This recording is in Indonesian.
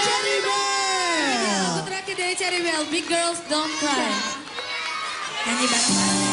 Cherry Bell. Lagu terakhir dari Cherry Bell, Big Girls Don't Cry. Nyanyi bareng-bareng.